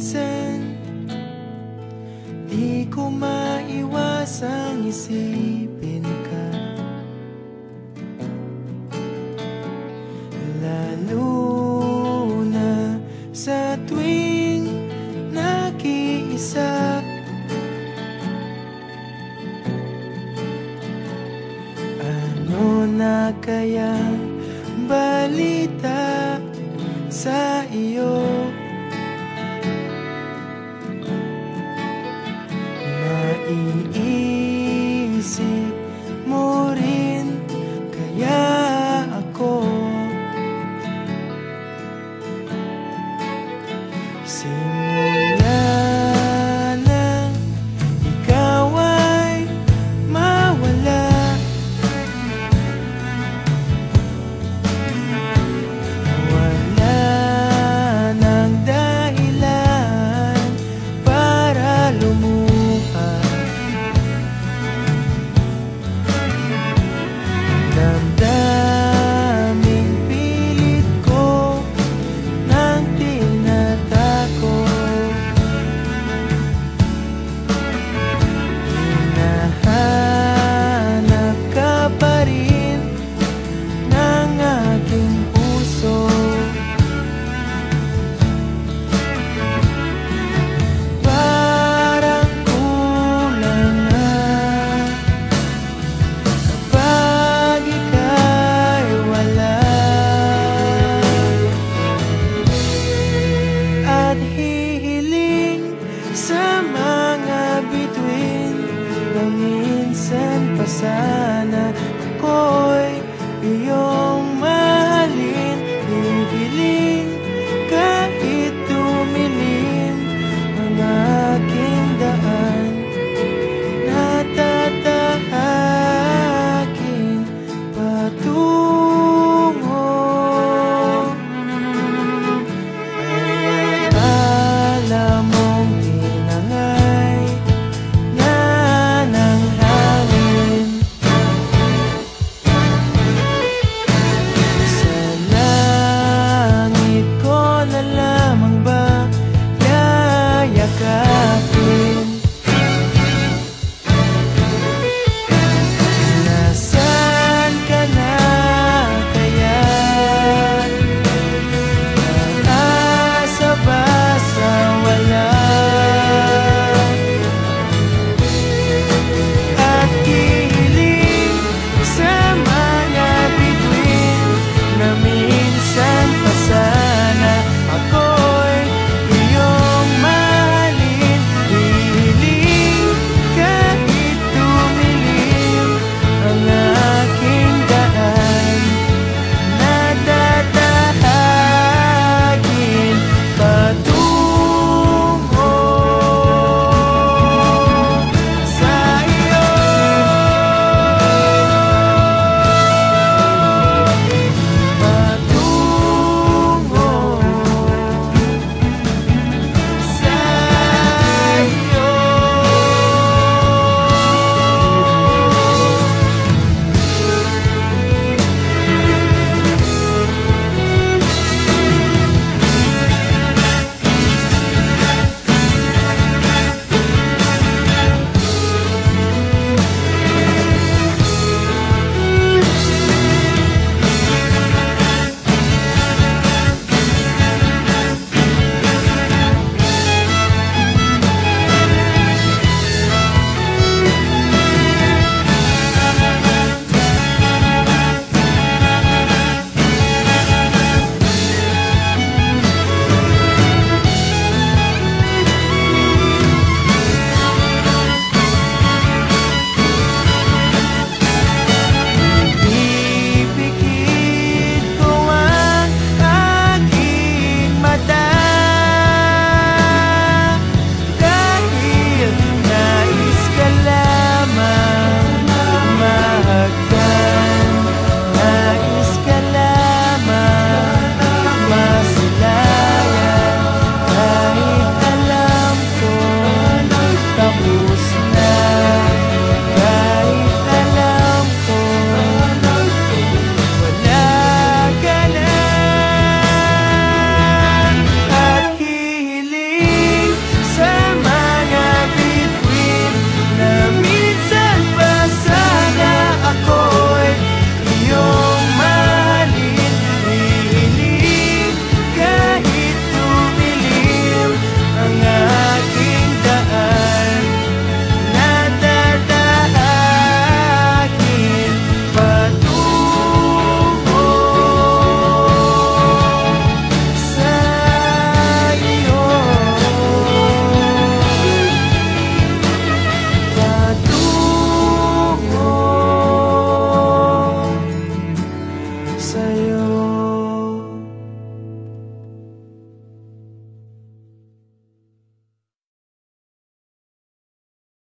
minsan Di ko maiwasang isipin ka Lalo na sa tuwing nakiisa Ano na kaya balita sa iyo? Naiisip mo rin kaya ako? Simula pa sana ako'y iyo